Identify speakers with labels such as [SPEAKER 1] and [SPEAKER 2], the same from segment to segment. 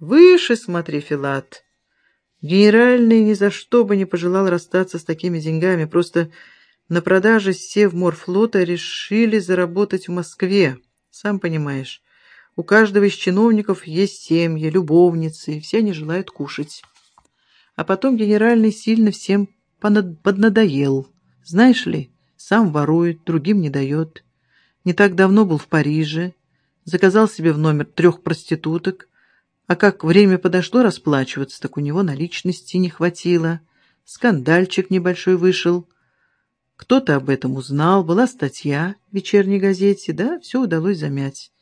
[SPEAKER 1] Выше смотри, Филат. Генеральный ни за что бы не пожелал расстаться с такими деньгами, просто на продаже Севморфлота решили заработать в Москве. Сам понимаешь, у каждого из чиновников есть семьи, любовницы, и все они желают кушать. А потом генеральный сильно всем поднадоел. Знаешь ли, сам ворует, другим не дает. Не так давно был в Париже, заказал себе в номер трех проституток, а как время подошло расплачиваться, так у него наличности не хватило. Скандальчик небольшой вышел. Кто-то об этом узнал, была статья в вечерней газете, да, все удалось замять.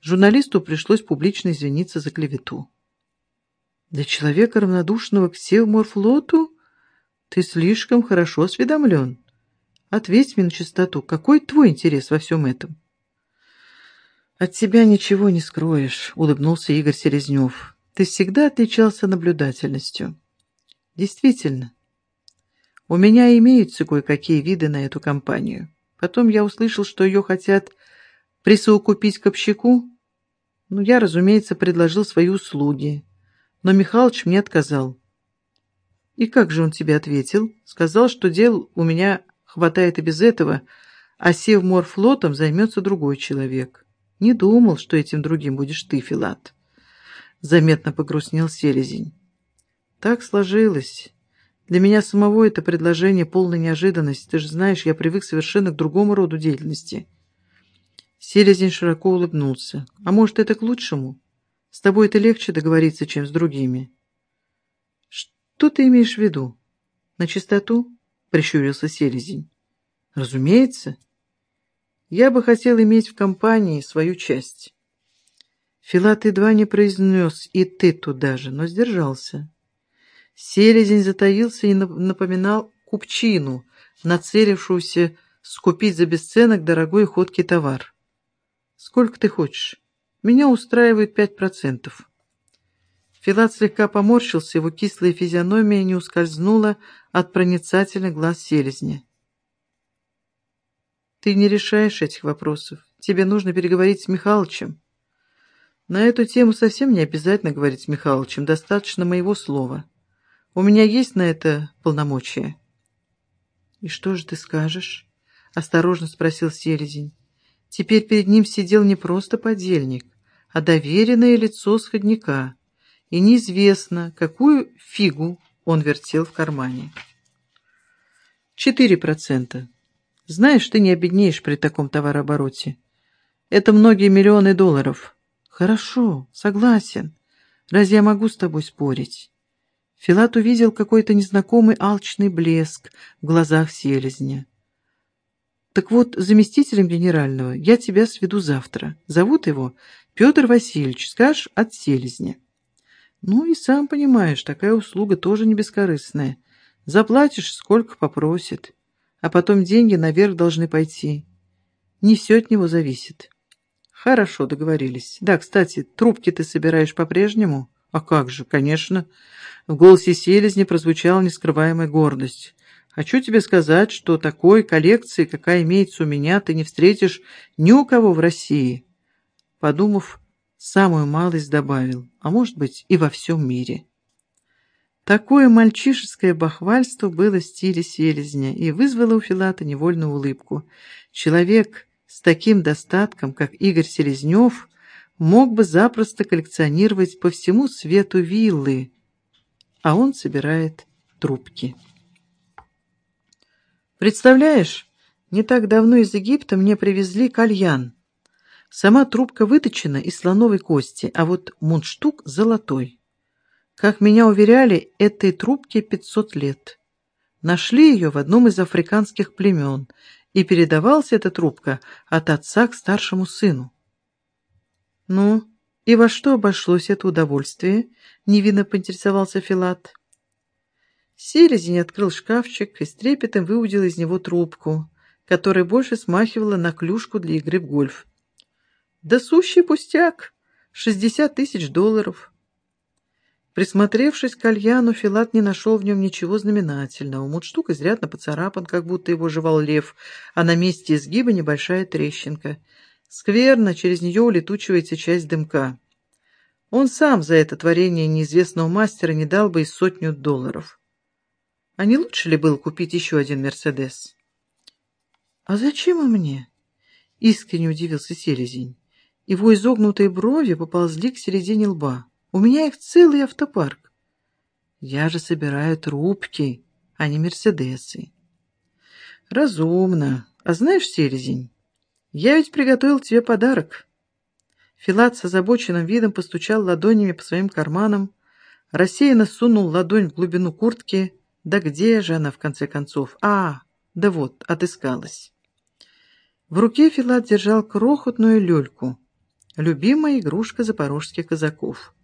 [SPEAKER 1] Журналисту пришлось публично извиниться за клевету. Для человека, равнодушного к Севморфлоту, ты слишком хорошо осведомлен. Ответь мне на чистоту, какой твой интерес во всем этом? От тебя ничего не скроешь, улыбнулся Игорь Селезнев. Ты всегда отличался наблюдательностью. Действительно, у меня имеются кое-какие виды на эту компанию. Потом я услышал, что ее хотят присоукупить к общаку. Ну, я, разумеется, предложил свои услуги, но Михалыч мне отказал. И как же он тебе ответил? Сказал, что дел у меня хватает и без этого, а Севморфлотом займется другой человек. Не думал, что этим другим будешь ты, Филат. Заметно погрустнел селезень. Так сложилось. Для меня самого это предложение полной неожиданности. Ты же знаешь, я привык совершенно к другому роду деятельности. Селезень широко улыбнулся. А может, это к лучшему? С тобой это легче договориться, чем с другими. Что ты имеешь в виду? На чистоту? Прищурился Селезень. Разумеется. Я бы хотел иметь в компании свою часть. Филат едва не произнес «и ты туда же», но сдержался. Селезень затаился и напоминал купчину, нацелившуюся скупить за бесценок дорогой ходкий товар. «Сколько ты хочешь? Меня устраивает пять процентов». Филат слегка поморщился, его кислая физиономия не ускользнула от проницательных глаз селезня. Ты не решаешь этих вопросов. Тебе нужно переговорить с Михалычем. На эту тему совсем не обязательно говорить с Михалычем, достаточно моего слова. У меня есть на это полномочия. И что же ты скажешь? Осторожно спросил Селезень. Теперь перед ним сидел не просто подельник, а доверенное лицо сходника, и неизвестно, какую фигу он вертел в кармане. Четыре процента. Знаешь, ты не обеднеешь при таком товарообороте. Это многие миллионы долларов. Хорошо, согласен. Разве я могу с тобой спорить? Филат увидел какой-то незнакомый алчный блеск в глазах селезня. Так вот, заместителем генерального я тебя сведу завтра. Зовут его Петр Васильевич, скажешь, от селезня. Ну и сам понимаешь, такая услуга тоже не бескорыстная. Заплатишь, сколько попросит а потом деньги наверх должны пойти. Не все от него зависит. Хорошо, договорились. Да, кстати, трубки ты собираешь по-прежнему? А как же, конечно. В голосе селезни прозвучала нескрываемая гордость. Хочу тебе сказать, что такой коллекции, какая имеется у меня, ты не встретишь ни у кого в России. Подумав, самую малость добавил, а может быть и во всем мире. Такое мальчишеское бахвальство было в стиле селезня и вызвало у Филата невольную улыбку. Человек с таким достатком, как Игорь Селезнев, мог бы запросто коллекционировать по всему свету виллы, а он собирает трубки. Представляешь, не так давно из Египта мне привезли кальян. Сама трубка выточена из слоновой кости, а вот мундштук золотой. Как меня уверяли, этой трубке 500 лет. Нашли ее в одном из африканских племен, и передавалась эта трубка от отца к старшему сыну. «Ну, и во что обошлось это удовольствие?» — невинно поинтересовался Филат. Селезень открыл шкафчик и с трепетом выудил из него трубку, которая больше смахивала на клюшку для игры в гольф. «Да сущий пустяк! Шестьдесят тысяч долларов!» Присмотревшись к кальяну, Филат не нашел в нем ничего знаменательного. Мундштук изрядно поцарапан, как будто его жевал лев, а на месте изгиба небольшая трещинка. Скверно, через нее улетучивается часть дымка. Он сам за это творение неизвестного мастера не дал бы и сотню долларов. А не лучше ли было купить еще один «Мерседес»? «А зачем и мне?» — искренне удивился Селезень. Его изогнутые брови поползли к середине лба. «У меня их целый автопарк. Я же собираю трубки, а не «Мерседесы». «Разумно. А знаешь, Селезень, я ведь приготовил тебе подарок». Филат с озабоченным видом постучал ладонями по своим карманам, рассеянно сунул ладонь в глубину куртки. Да где же она, в конце концов? А, да вот, отыскалась. В руке Филат держал крохотную люльку, любимая игрушка запорожских казаков.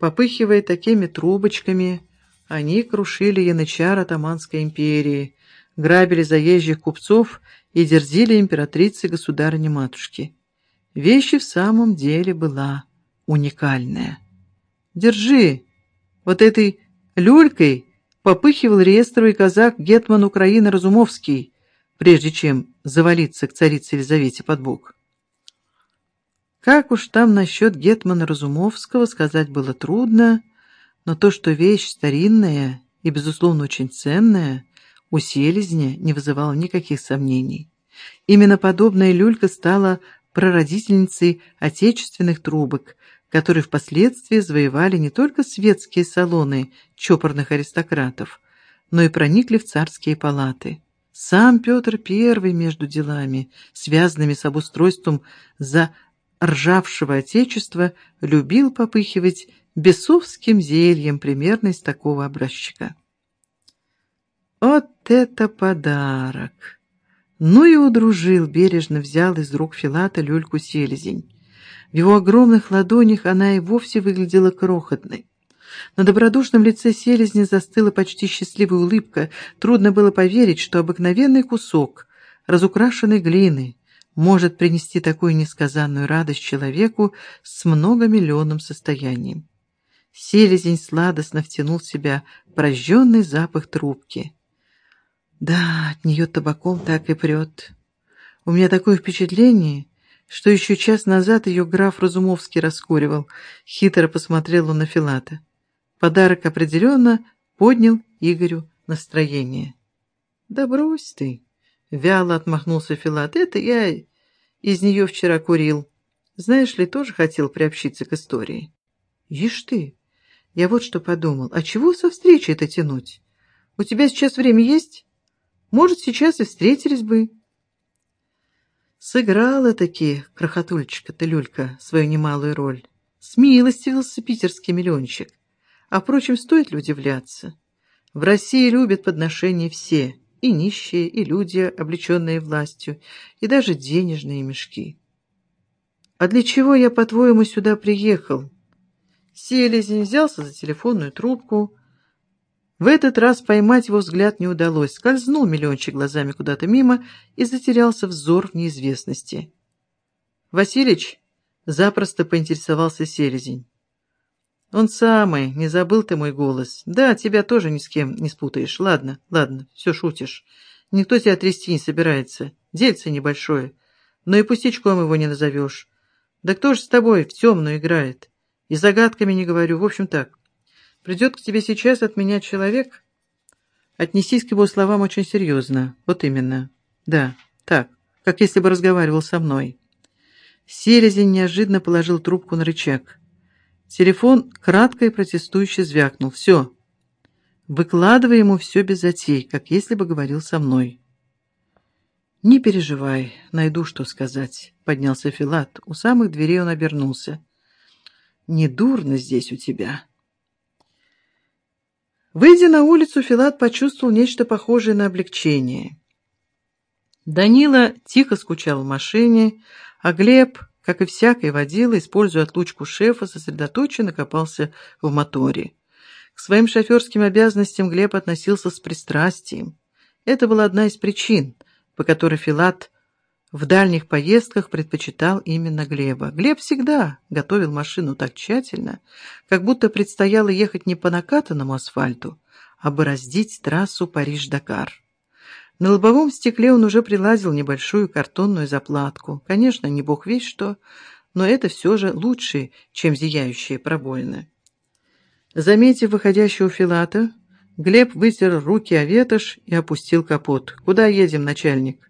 [SPEAKER 1] Попыхивая такими трубочками, они крушили янычар Атаманской империи, грабили заезжих купцов и дерзили императрице государыне-матушке. Вещь в самом деле была уникальная. «Держи!» Вот этой люлькой попыхивал реестровый казак Гетман Украины Разумовский, прежде чем завалиться к царице Елизавете под бок. Как уж там насчет Гетмана Разумовского сказать было трудно, но то, что вещь старинная и, безусловно, очень ценная, у селезня не вызывало никаких сомнений. Именно подобная люлька стала прародительницей отечественных трубок, которые впоследствии завоевали не только светские салоны чопорных аристократов, но и проникли в царские палаты. Сам Петр I между делами, связанными с обустройством за ржавшего отечества, любил попыхивать бесовским зельем примерно из такого образчика. Вот это подарок! Ну и удружил, бережно взял из рук Филата люльку селезень. В его огромных ладонях она и вовсе выглядела крохотной. На добродушном лице селезня застыла почти счастливая улыбка. Трудно было поверить, что обыкновенный кусок разукрашенной глины может принести такую несказанную радость человеку с многомиллионным состоянием. Селезень сладостно втянул в себя прожженный запах трубки. Да, от нее табаком так и прет. У меня такое впечатление, что еще час назад ее граф Разумовский раскуривал. Хитро посмотрел он на Филата. Подарок определенно поднял Игорю настроение. «Да брось ты!» — вяло отмахнулся Филат. «Это я из нее вчера курил. Знаешь ли, тоже хотел приобщиться к истории». «Ишь ты! Я вот что подумал. А чего со встречи это тянуть? У тебя сейчас время есть?» Может, сейчас и встретились бы. Сыграла-таки крохотульчика-то Люлька свою немалую роль. Смилостивился питерский миллиончик. А, впрочем, стоит ли удивляться? В России любят подношения все, и нищие, и люди, облеченные властью, и даже денежные мешки. «А для чего я, по-твоему, сюда приехал?» Селезень взялся за телефонную трубку, в этот раз поймать его взгляд не удалось. Скользнул миллиончик глазами куда-то мимо и затерялся взор в неизвестности. «Василич?» — запросто поинтересовался Селезень. «Он самый, не забыл ты мой голос. Да, тебя тоже ни с кем не спутаешь. Ладно, ладно, все шутишь. Никто тебя трясти не собирается. Дельце небольшое. Но и пустячком его не назовешь. Да кто же с тобой в темную играет? И загадками не говорю. В общем так. Придет к тебе сейчас от меня человек? Отнесись к его словам очень серьезно. Вот именно. Да, так, как если бы разговаривал со мной. Селезень неожиданно положил трубку на рычаг. Телефон кратко и протестующе звякнул. «Все. Выкладывай ему все без затей, как если бы говорил со мной». «Не переживай, найду, что сказать», — поднялся Филат. У самых дверей он обернулся. «Не дурно здесь у тебя». Выйдя на улицу, Филат почувствовал нечто похожее на облегчение. Данила тихо скучал в машине, а Глеб, как и всякий водила, используя отлучку шефа, сосредоточенно копался в моторе. К своим шоферским обязанностям Глеб относился с пристрастием. Это была одна из причин, по которой Филат в дальних поездках предпочитал именно Глеба. Глеб всегда готовил машину так тщательно, как будто предстояло ехать не по накатанному асфальту, а бороздить трассу Париж-Дакар. На лобовом стекле он уже прилазил небольшую картонную заплатку. Конечно, не бог весь что, но это все же лучше, чем зияющие пробоины. Заметив выходящего Филата, Глеб вытер руки о ветошь и опустил капот. «Куда едем, начальник?»